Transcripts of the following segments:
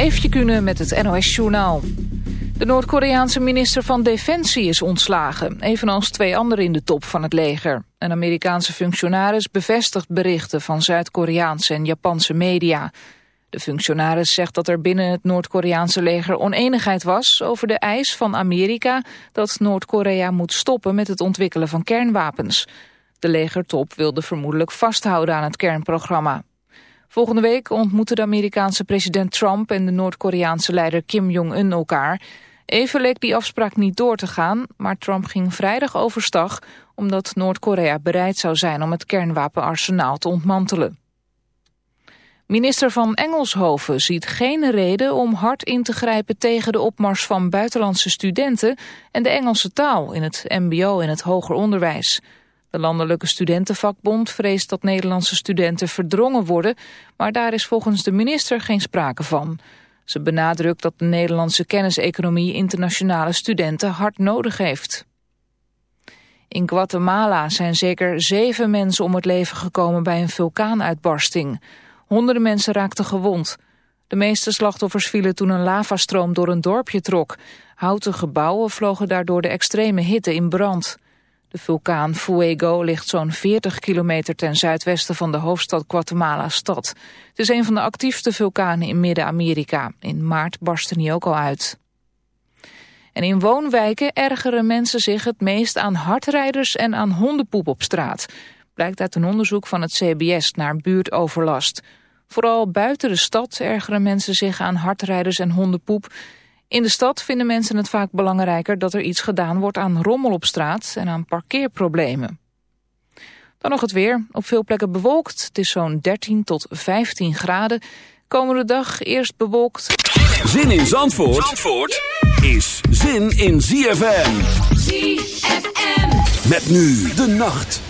Eefje Kunnen met het NOS Journaal. De Noord-Koreaanse minister van Defensie is ontslagen, evenals twee anderen in de top van het leger. Een Amerikaanse functionaris bevestigt berichten van Zuid-Koreaanse en Japanse media. De functionaris zegt dat er binnen het Noord-Koreaanse leger oneenigheid was over de eis van Amerika dat Noord-Korea moet stoppen met het ontwikkelen van kernwapens. De legertop wilde vermoedelijk vasthouden aan het kernprogramma. Volgende week ontmoeten de Amerikaanse president Trump en de Noord-Koreaanse leider Kim Jong-un elkaar. Even leek die afspraak niet door te gaan, maar Trump ging vrijdag overstag omdat Noord-Korea bereid zou zijn om het kernwapenarsenaal te ontmantelen. Minister van Engelshoven ziet geen reden om hard in te grijpen tegen de opmars van buitenlandse studenten en de Engelse taal in het mbo en het hoger onderwijs. De Landelijke Studentenvakbond vreest dat Nederlandse studenten verdrongen worden, maar daar is volgens de minister geen sprake van. Ze benadrukt dat de Nederlandse kenniseconomie internationale studenten hard nodig heeft. In Guatemala zijn zeker zeven mensen om het leven gekomen bij een vulkaanuitbarsting. Honderden mensen raakten gewond. De meeste slachtoffers vielen toen een lavastroom door een dorpje trok. Houten gebouwen vlogen daardoor de extreme hitte in brand. De vulkaan Fuego ligt zo'n 40 kilometer ten zuidwesten van de hoofdstad Guatemala-stad. Het is een van de actiefste vulkanen in Midden-Amerika. In maart barstte die ook al uit. En in woonwijken ergeren mensen zich het meest aan hardrijders en aan hondenpoep op straat. Blijkt uit een onderzoek van het CBS naar buurtoverlast. Vooral buiten de stad ergeren mensen zich aan hardrijders en hondenpoep. In de stad vinden mensen het vaak belangrijker dat er iets gedaan wordt aan rommel op straat en aan parkeerproblemen. Dan nog het weer. Op veel plekken bewolkt. Het is zo'n 13 tot 15 graden. Komende dag eerst bewolkt. Zin in Zandvoort, Zandvoort is zin in ZFM. ZFM. Met nu de nacht.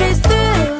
chase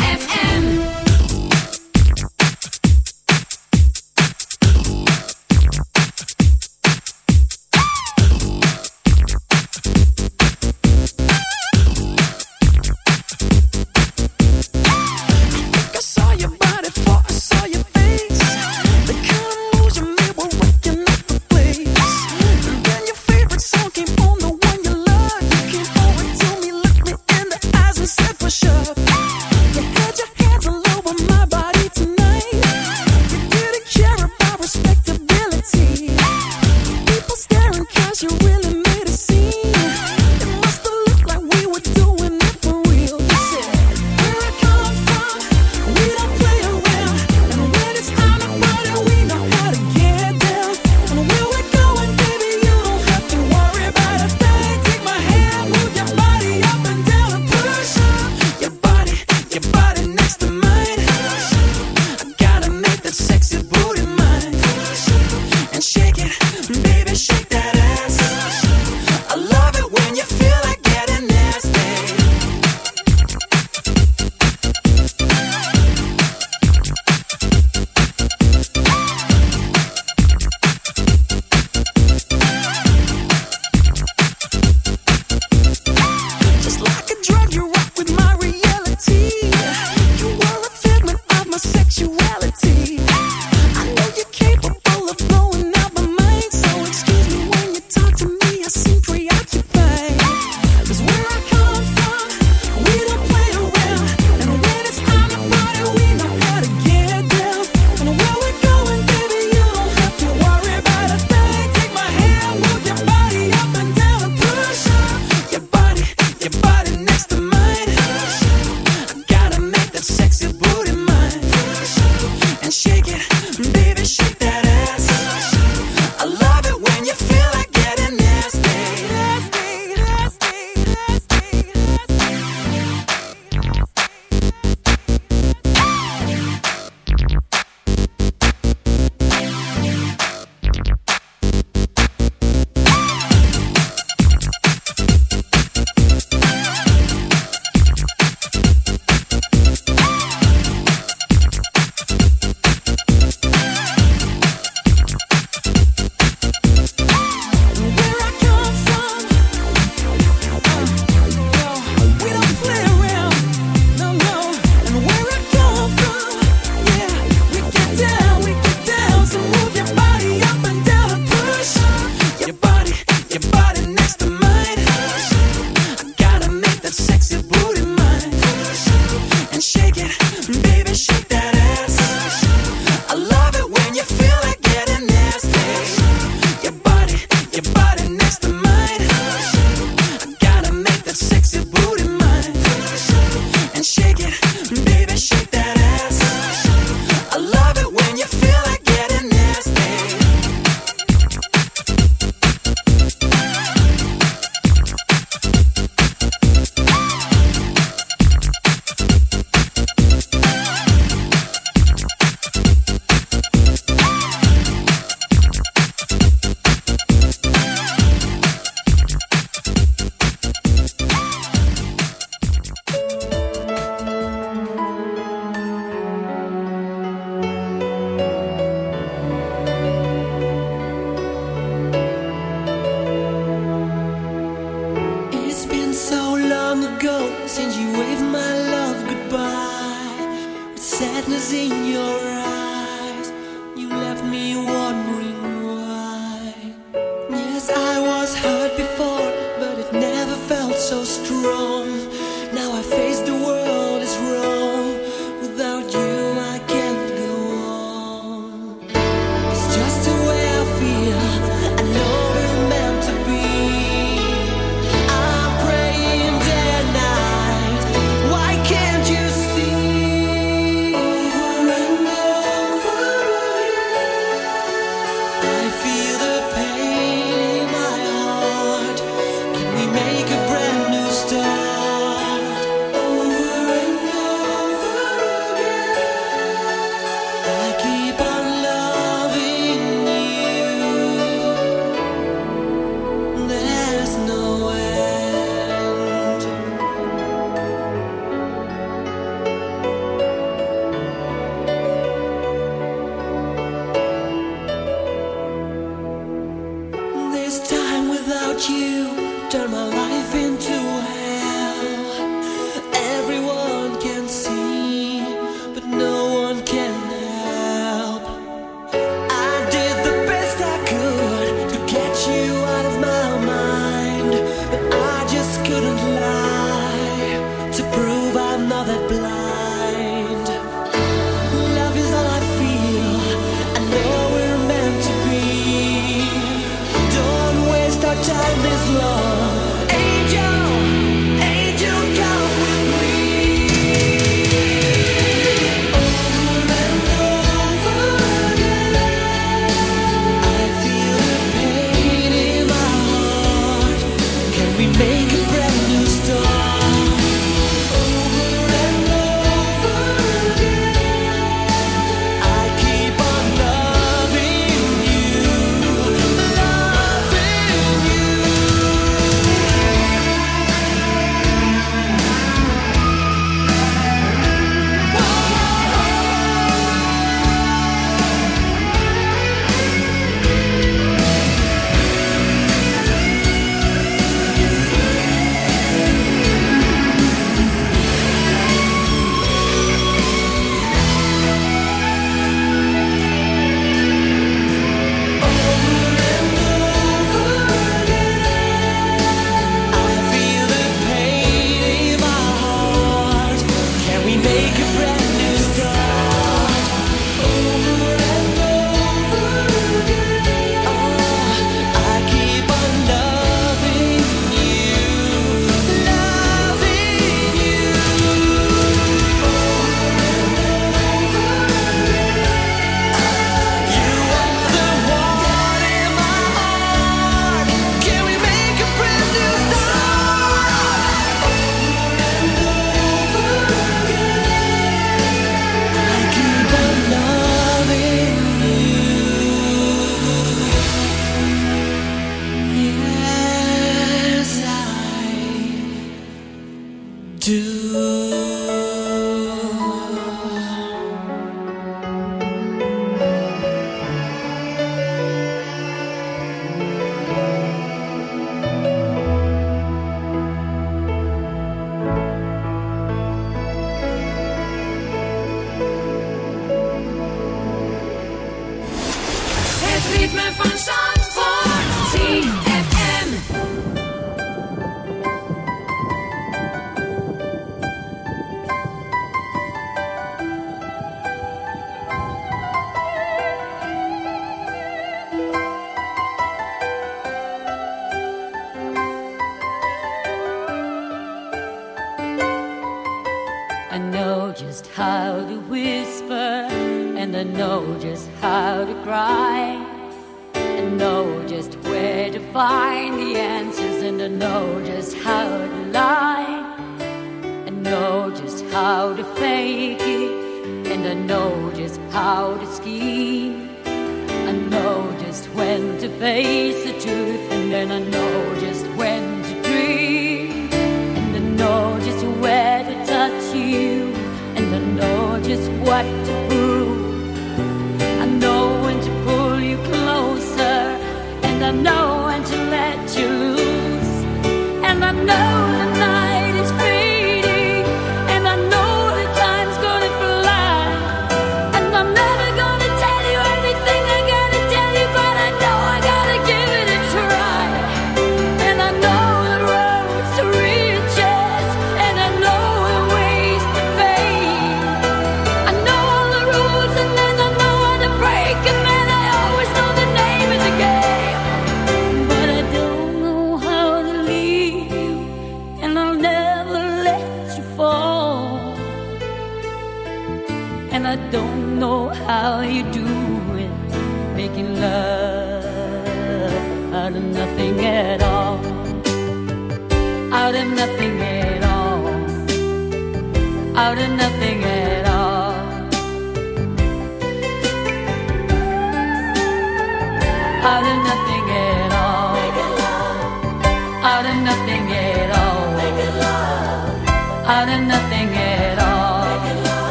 I'm not that blind.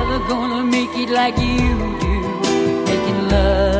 never gonna make it like you do, making love.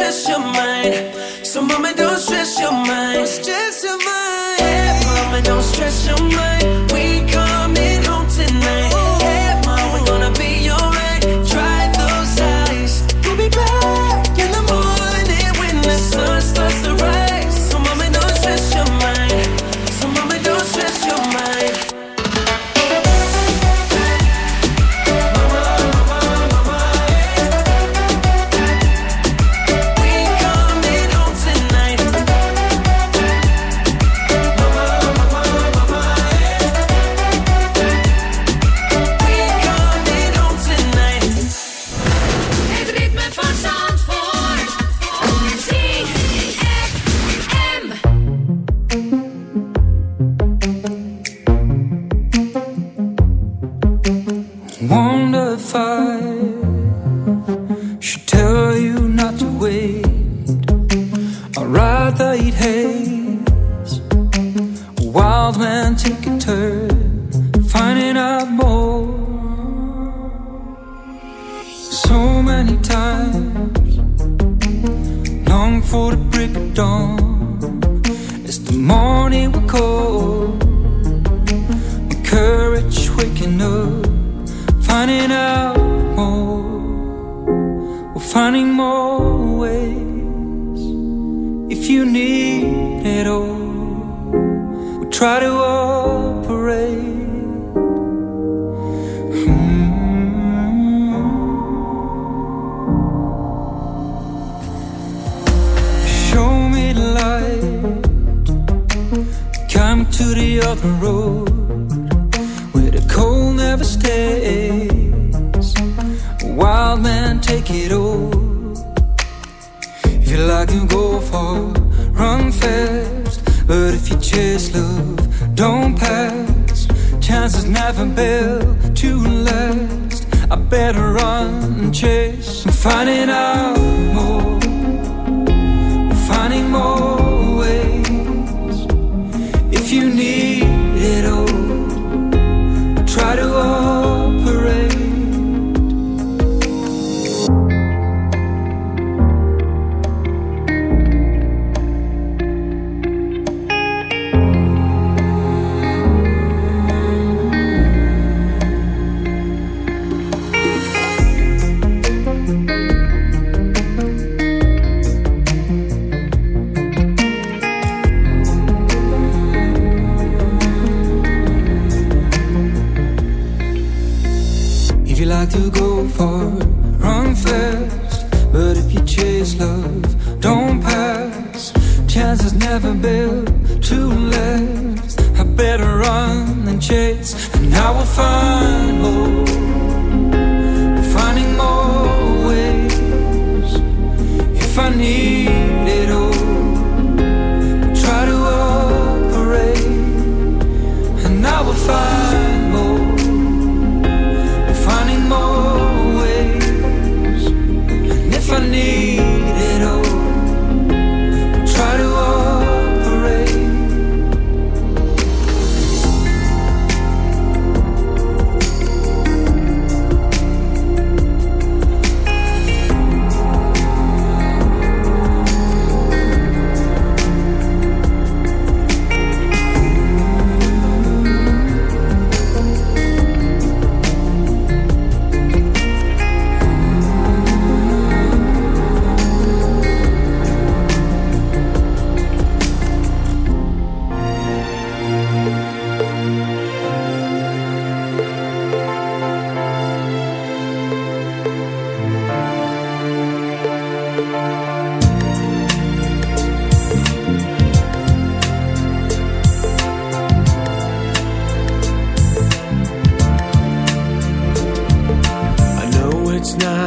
obsess your mind. So, mama, don't.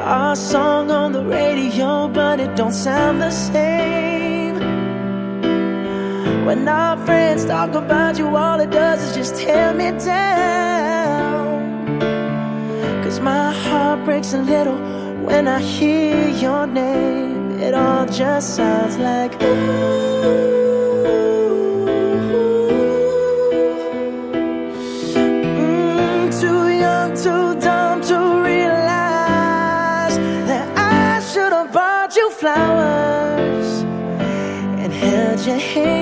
Our song on the radio, but it don't sound the same. When our friends talk about you, all it does is just tear me down. Cause my heart breaks a little when I hear your name. It all just sounds like Mm, too young, too dumb to realize that I should have bought you flowers and held your hand.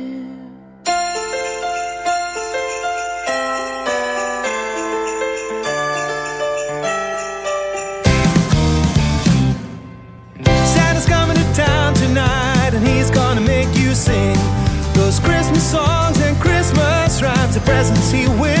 Songs and Christmas rhymes. The presents he will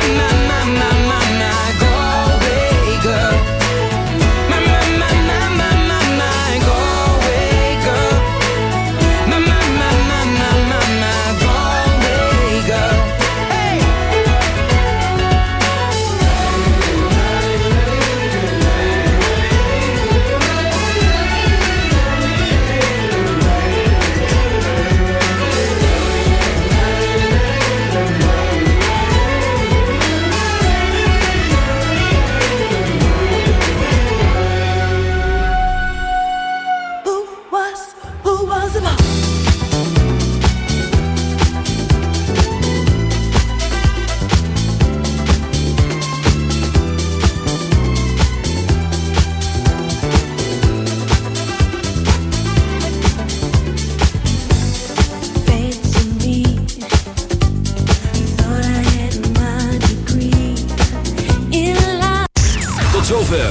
My, my, my, my,